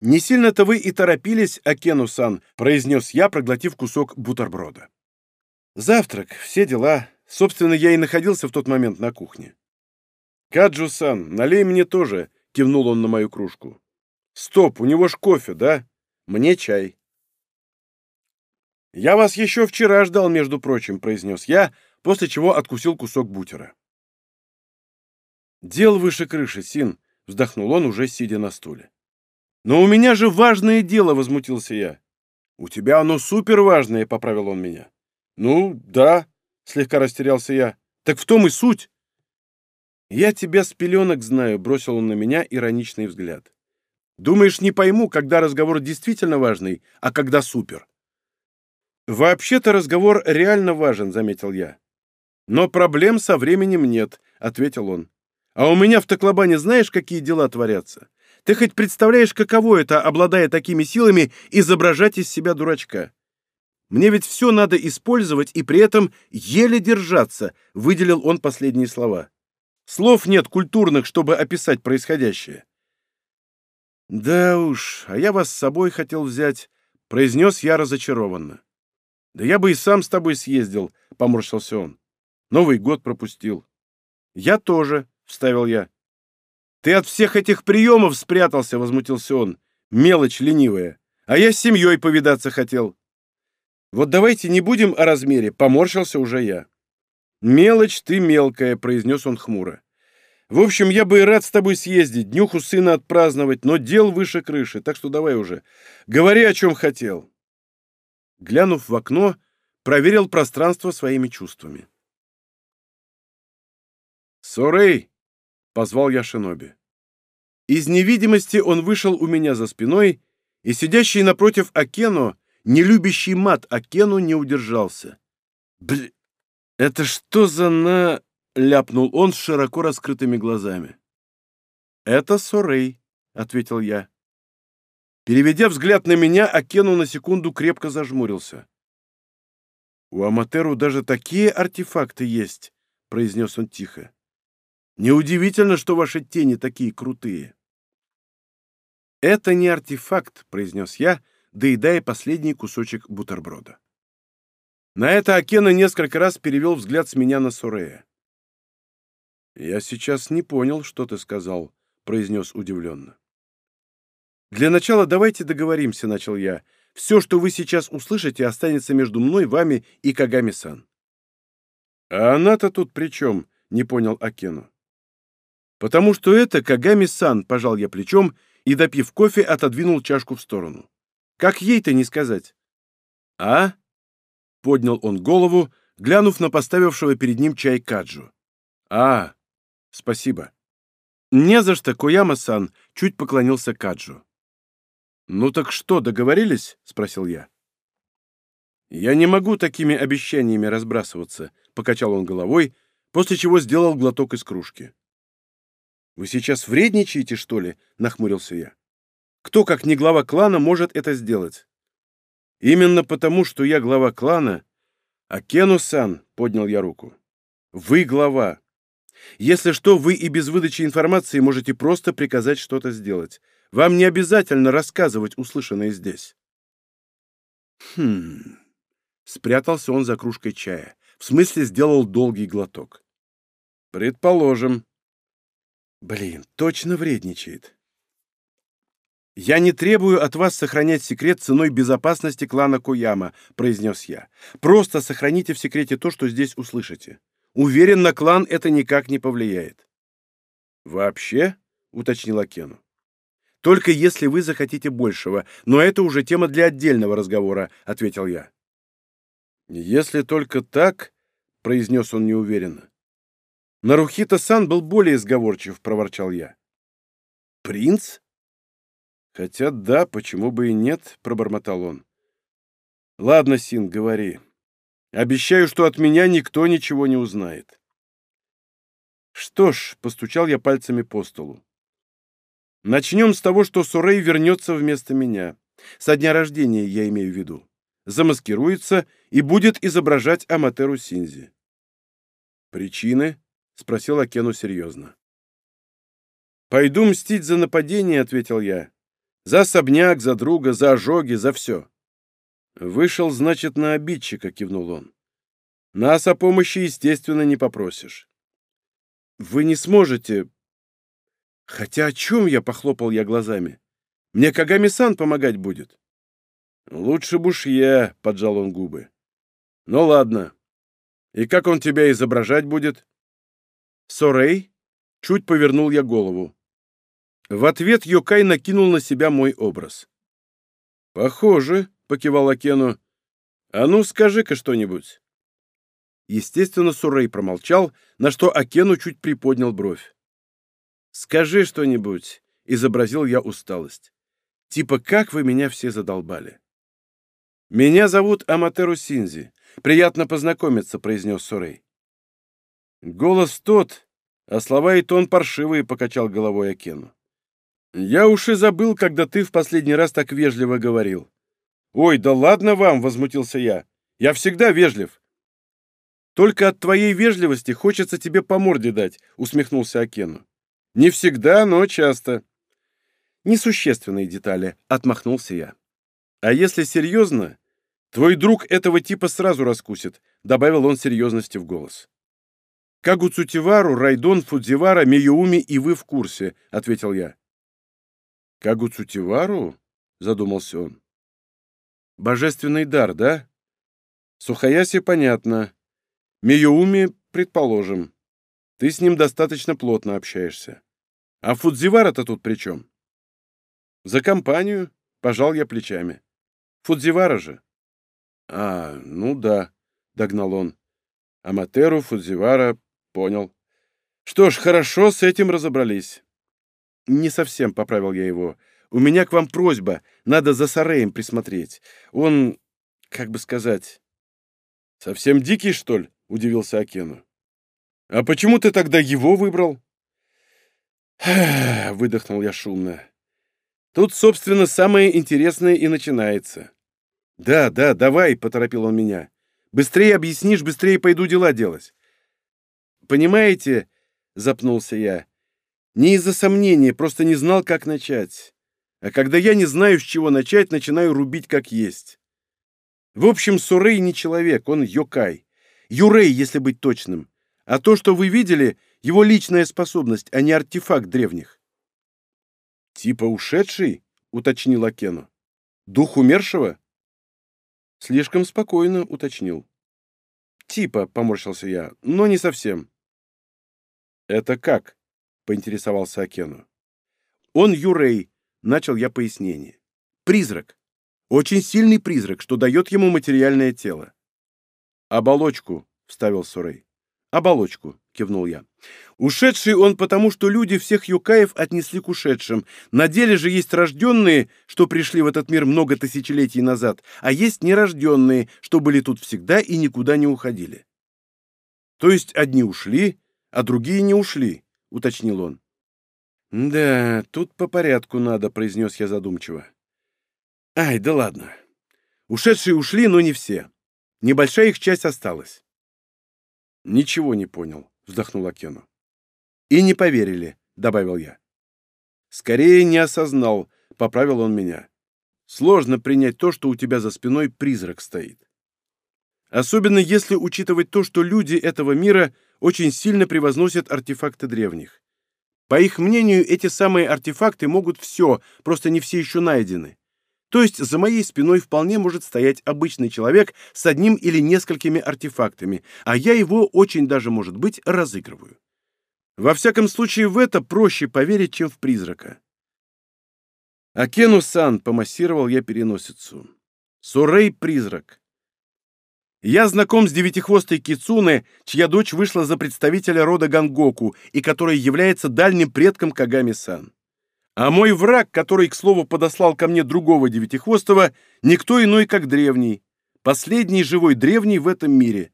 «Не сильно-то вы и торопились, Акену-сан», — произнес я, проглотив кусок бутерброда. «Завтрак, все дела. Собственно, я и находился в тот момент на кухне». «Каджу-сан, налей мне тоже», — кивнул он на мою кружку. «Стоп, у него ж кофе, да? Мне чай». «Я вас еще вчера ждал, между прочим», — произнес я, после чего откусил кусок бутера. «Дел выше крыши, Син», — вздохнул он, уже сидя на стуле. «Но у меня же важное дело», — возмутился я. «У тебя оно супер важное», — поправил он меня. «Ну, да», — слегка растерялся я. «Так в том и суть». «Я тебя с пеленок знаю», — бросил он на меня ироничный взгляд. «Думаешь, не пойму, когда разговор действительно важный, а когда супер?» «Вообще-то разговор реально важен», — заметил я. «Но проблем со временем нет», — ответил он. «А у меня в Таклобане знаешь, какие дела творятся? Ты хоть представляешь, каково это, обладая такими силами, изображать из себя дурачка? Мне ведь все надо использовать и при этом еле держаться», — выделил он последние слова. Слов нет культурных, чтобы описать происходящее. «Да уж, а я вас с собой хотел взять», — произнес я разочарованно. «Да я бы и сам с тобой съездил», — поморщился он. «Новый год пропустил». «Я тоже», — вставил я. «Ты от всех этих приемов спрятался», — возмутился он. «Мелочь ленивая. А я с семьей повидаться хотел». «Вот давайте не будем о размере», — поморщился уже я. «Мелочь ты мелкая», — произнес он хмуро. «В общем, я бы и рад с тобой съездить, днюху сына отпраздновать, но дел выше крыши, так что давай уже. Говори, о чем хотел». Глянув в окно, проверил пространство своими чувствами. «Сорей!» — позвал я Шиноби. Из невидимости он вышел у меня за спиной, и сидящий напротив Акену, не любящий мат Акену, не удержался. «Блин!» «Это что за на...» — ляпнул он с широко раскрытыми глазами. «Это Сорей», — ответил я. Переведя взгляд на меня, Акену на секунду крепко зажмурился. «У Аматеру даже такие артефакты есть», — произнес он тихо. «Неудивительно, что ваши тени такие крутые». «Это не артефакт», — произнес я, доедая последний кусочек бутерброда. На это Акена несколько раз перевел взгляд с меня на Сурея. «Я сейчас не понял, что ты сказал», — произнес удивленно. «Для начала давайте договоримся», — начал я. «Все, что вы сейчас услышите, останется между мной, вами и Кагами-сан». «А она-то тут при чем?» — не понял Акену. «Потому что это Кагами-сан», — пожал я плечом и, допив кофе, отодвинул чашку в сторону. «Как ей-то не сказать?» «А?» Поднял он голову, глянув на поставившего перед ним чай Каджу. «А, спасибо». «Не за что, Кояма-сан», — чуть поклонился Каджу. «Ну так что, договорились?» — спросил я. «Я не могу такими обещаниями разбрасываться», — покачал он головой, после чего сделал глоток из кружки. «Вы сейчас вредничаете, что ли?» — нахмурился я. «Кто, как не глава клана, может это сделать?» Именно потому, что я глава клана, Акену-сан, поднял я руку. Вы глава. Если что, вы и без выдачи информации можете просто приказать что-то сделать. Вам не обязательно рассказывать услышанное здесь. Хм. Спрятался он за кружкой чая. В смысле, сделал долгий глоток. Предположим. Блин, точно вредничает. «Я не требую от вас сохранять секрет ценой безопасности клана Куяма», — произнес я. «Просто сохраните в секрете то, что здесь услышите. Уверен, на клан это никак не повлияет». «Вообще?» — уточнил Акену. «Только если вы захотите большего, но это уже тема для отдельного разговора», — ответил я. «Если только так», — произнес он неуверенно. «Нарухита-сан был более сговорчив», — проворчал я. «Принц?» «Хотя да, почему бы и нет», — пробормотал он. «Ладно, Син, говори. Обещаю, что от меня никто ничего не узнает». «Что ж», — постучал я пальцами по столу. «Начнем с того, что Сурей вернется вместо меня. Со дня рождения я имею в виду замаскируется и будет изображать Аматеру Синзи. «Причины?» — спросил Акену серьезно. «Пойду мстить за нападение», — ответил я. «За особняк, за друга, за ожоги, за все». «Вышел, значит, на обидчика», — кивнул он. «Нас о помощи, естественно, не попросишь». «Вы не сможете...» «Хотя о чем я?» — похлопал я глазами. «Мне Кагами-сан помогать будет». «Лучше бы уж я», — поджал он губы. «Ну ладно. И как он тебя изображать будет?» «Сорей?» — чуть повернул я голову. В ответ Йокай накинул на себя мой образ. «Похоже», — покивал Акену. «А ну, скажи-ка что-нибудь». Естественно, Сурей промолчал, на что Акену чуть приподнял бровь. «Скажи что-нибудь», — изобразил я усталость. «Типа, как вы меня все задолбали». «Меня зовут Аматеру Синзи. Приятно познакомиться», — произнес Сурей. «Голос тот, а слова и тон паршивые», — покачал головой Акену. «Я уж и забыл, когда ты в последний раз так вежливо говорил». «Ой, да ладно вам!» — возмутился я. «Я всегда вежлив». «Только от твоей вежливости хочется тебе по морде дать», — усмехнулся Акену. «Не всегда, но часто». «Несущественные детали», — отмахнулся я. А если серьезно, твой друг этого типа сразу раскусит, добавил он серьезности в голос. Кагу Цутивару, Райдон, Фудзивара, Миюуми и вы в курсе, ответил я. Кагу Цутивару? задумался он. Божественный дар, да? Сухаяси понятно. Миюуми, предположим. Ты с ним достаточно плотно общаешься. А Фудзивара-то тут при чем? За компанию, пожал я плечами. Фудзивара же. А, ну да, догнал он. Аматеру, Фудзивара, понял. Что ж, хорошо, с этим разобрались. Не совсем, поправил я его. У меня к вам просьба, надо за Сареем присмотреть. Он, как бы сказать... Совсем дикий, что ли? Удивился Акену. А почему ты тогда его выбрал? Выдохнул я шумно. Тут, собственно, самое интересное и начинается. «Да, да, давай», — поторопил он меня. «Быстрее объяснишь, быстрее пойду дела делать». «Понимаете», — запнулся я, — «не из-за сомнения, просто не знал, как начать. А когда я не знаю, с чего начать, начинаю рубить как есть. В общем, Сурей не человек, он Йокай. Юрей, если быть точным. А то, что вы видели, его личная способность, а не артефакт древних». «Типа ушедший?» — уточнил Акену. «Дух умершего?» Слишком спокойно уточнил. «Типа», — поморщился я, — «но не совсем». «Это как?» — поинтересовался Акену. «Он Юрей», — начал я пояснение. «Призрак. Очень сильный призрак, что дает ему материальное тело». «Оболочку», — вставил Сурей. «Оболочку», — кивнул я. «Ушедший он потому, что люди всех юкаев отнесли к ушедшим. На деле же есть рожденные, что пришли в этот мир много тысячелетий назад, а есть нерожденные, что были тут всегда и никуда не уходили». «То есть одни ушли, а другие не ушли», — уточнил он. «Да, тут по порядку надо», — произнес я задумчиво. «Ай, да ладно. Ушедшие ушли, но не все. Небольшая их часть осталась». «Ничего не понял», — вздохнул Акену. «И не поверили», — добавил я. «Скорее не осознал», — поправил он меня. «Сложно принять то, что у тебя за спиной призрак стоит». Особенно если учитывать то, что люди этого мира очень сильно превозносят артефакты древних. По их мнению, эти самые артефакты могут все, просто не все еще найдены. То есть за моей спиной вполне может стоять обычный человек с одним или несколькими артефактами, а я его очень даже, может быть, разыгрываю. Во всяком случае, в это проще поверить, чем в призрака. Акену-сан, помассировал я переносицу. Сурей-призрак. Я знаком с девятихвостой Кицуне, чья дочь вышла за представителя рода Гангоку и которая является дальним предком Кагами-сан. А мой враг, который, к слову, подослал ко мне другого девятихвостого, никто иной, как древний. Последний живой древний в этом мире.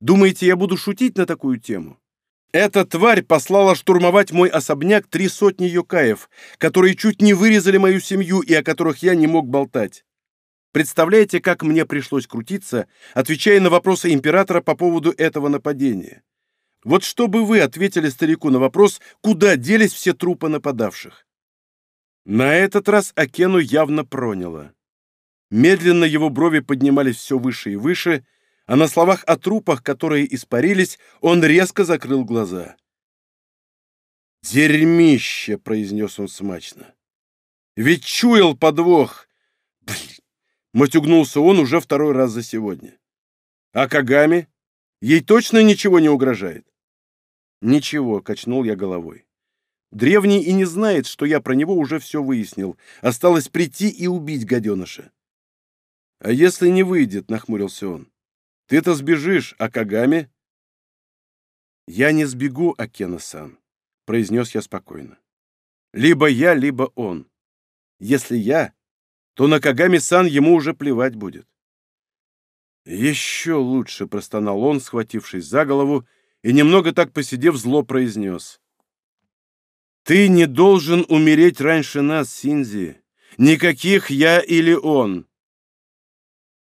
Думаете, я буду шутить на такую тему? Эта тварь послала штурмовать мой особняк три сотни юкаев, которые чуть не вырезали мою семью и о которых я не мог болтать. Представляете, как мне пришлось крутиться, отвечая на вопросы императора по поводу этого нападения? Вот что бы вы ответили старику на вопрос, куда делись все трупы нападавших? На этот раз Акену явно проняло. Медленно его брови поднимались все выше и выше, а на словах о трупах, которые испарились, он резко закрыл глаза. «Дерьмище!» — произнес он смачно. «Ведь чуял подвох! Блин, Матюгнулся он уже второй раз за сегодня. А Кагами? Ей точно ничего не угрожает? Ничего, качнул я головой. Древний и не знает, что я про него уже все выяснил. Осталось прийти и убить гаденыша. А если не выйдет, нахмурился он. Ты-то сбежишь, а Кагами? Я не сбегу, Акена-сан, произнес я спокойно. Либо я, либо он. Если я, то на Кагами-сан ему уже плевать будет. «Еще лучше!» — простонал он, схватившись за голову, и, немного так посидев, зло произнес. «Ты не должен умереть раньше нас, Синзи. Никаких я или он!»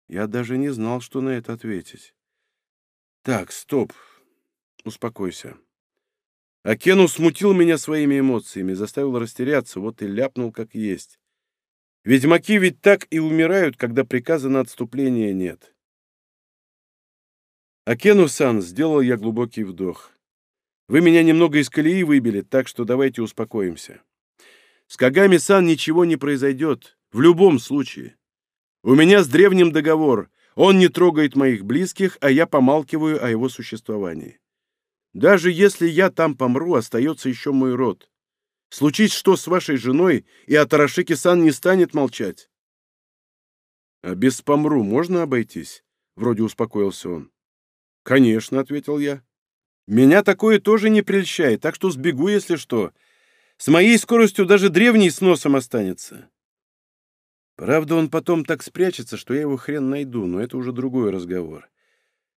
Я даже не знал, что на это ответить. «Так, стоп. Успокойся». Акену смутил меня своими эмоциями, заставил растеряться, вот и ляпнул как есть. Ведьмаки ведь так и умирают, когда приказа на отступление нет. Акену-сан, сделал я глубокий вдох. Вы меня немного из колеи выбили, так что давайте успокоимся. С Кагами-сан ничего не произойдет, в любом случае. У меня с древним договор. Он не трогает моих близких, а я помалкиваю о его существовании. Даже если я там помру, остается еще мой род. Случись что с вашей женой, и Атарашики-сан не станет молчать. — А без помру можно обойтись? — вроде успокоился он. — Конечно, — ответил я. — Меня такое тоже не прельщает, так что сбегу, если что. С моей скоростью даже древний с носом останется. Правда, он потом так спрячется, что я его хрен найду, но это уже другой разговор.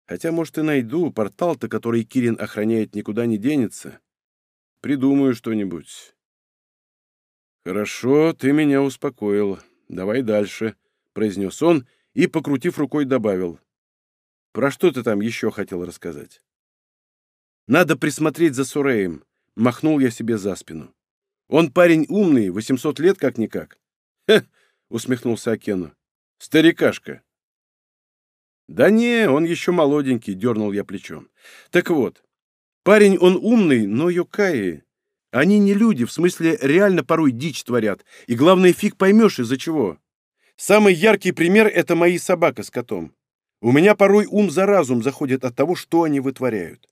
Хотя, может, и найду, портал-то, который Кирин охраняет, никуда не денется. Придумаю что-нибудь. «Хорошо, ты меня успокоил. Давай дальше», — произнес он и, покрутив рукой, добавил. «Про что ты там еще хотел рассказать?» «Надо присмотреть за Суреем», — махнул я себе за спину. «Он парень умный, 800 лет как-никак». Усмехнулся Акену. «Старикашка». «Да не, он еще молоденький», — дернул я плечом. «Так вот, парень он умный, но Йокаи они не люди, в смысле реально порой дичь творят, и главное, фиг поймешь из-за чего. Самый яркий пример — это мои собака с котом. У меня порой ум за разум заходит от того, что они вытворяют.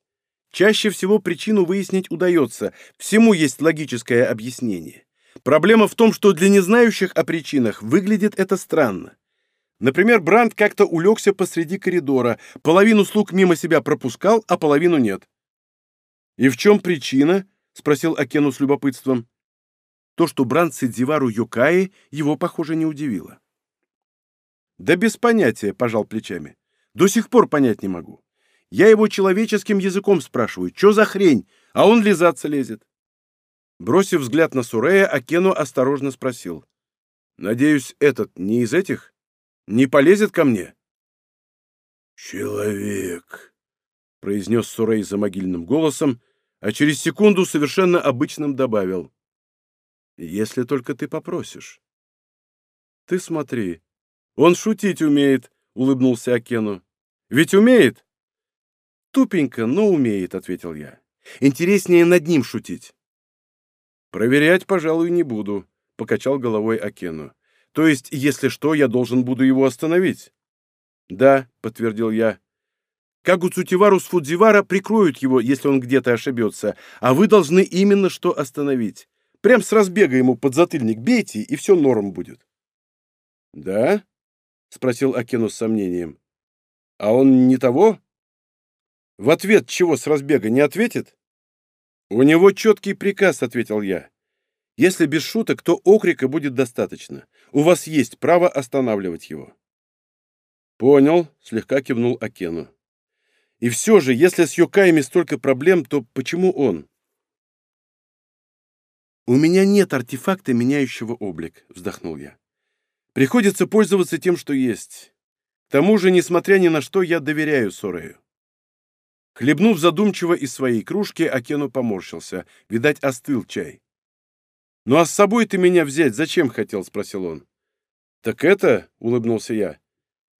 Чаще всего причину выяснить удается, всему есть логическое объяснение. Проблема в том, что для незнающих о причинах выглядит это странно. Например, Бранд как-то улегся посреди коридора, половину слуг мимо себя пропускал, а половину нет. И в чем причина? — спросил Акену с любопытством. То, что Бран Сидзивару Юкаи, его, похоже, не удивило. «Да без понятия», — пожал плечами. «До сих пор понять не могу. Я его человеческим языком спрашиваю, что за хрень, а он лизаться лезет». Бросив взгляд на Сурея, Акену осторожно спросил. «Надеюсь, этот не из этих? Не полезет ко мне?» «Человек», — произнес Сурей за могильным голосом, — а через секунду совершенно обычным добавил. «Если только ты попросишь». «Ты смотри, он шутить умеет», — улыбнулся Акену. Ведь умеет?» «Тупенько, но умеет», — ответил я. «Интереснее над ним шутить». «Проверять, пожалуй, не буду», — покачал головой Акену. «То есть, если что, я должен буду его остановить?» «Да», — подтвердил я. «Кагу Цутивару с Фудзивара прикроют его, если он где-то ошибется, а вы должны именно что остановить. Прям с разбега ему под затыльник бейте, и все норм будет». «Да?» — спросил Акену с сомнением. «А он не того?» «В ответ чего с разбега не ответит?» «У него четкий приказ», — ответил я. «Если без шуток, то окрика будет достаточно. У вас есть право останавливать его». «Понял», — слегка кивнул Акену. «И все же, если с Йокаями столько проблем, то почему он?» «У меня нет артефакта, меняющего облик», — вздохнул я. «Приходится пользоваться тем, что есть. К тому же, несмотря ни на что, я доверяю Сорею». Хлебнув задумчиво из своей кружки, Акену поморщился. Видать, остыл чай. «Ну а с собой ты меня взять зачем хотел?» — спросил он. «Так это...» — улыбнулся я.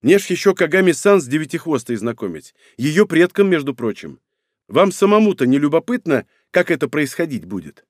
«Мне ж еще Кагами-сан с Девятихвостой знакомить. Ее предкам, между прочим. Вам самому-то не любопытно, как это происходить будет?»